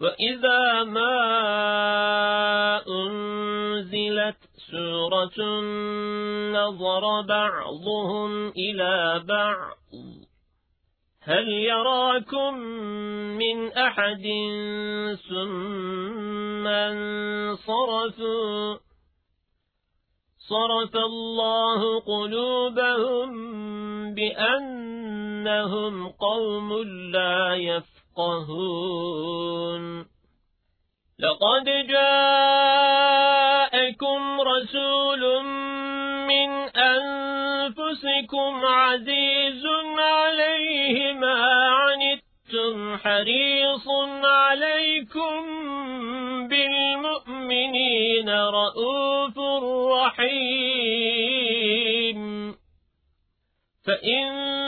وإذا ما أنزلت سورة نظر بعضهم إلى بعض. هل يراكم من أحد ثم صرفوا صرف الله قلوبهم بأنهم قوم لا يفقهون. لقد جاءكم رسول من أنفسكم عزيز عليه ما عنتم حريص عليكم بالمؤمنين رؤوف رحيم. فإن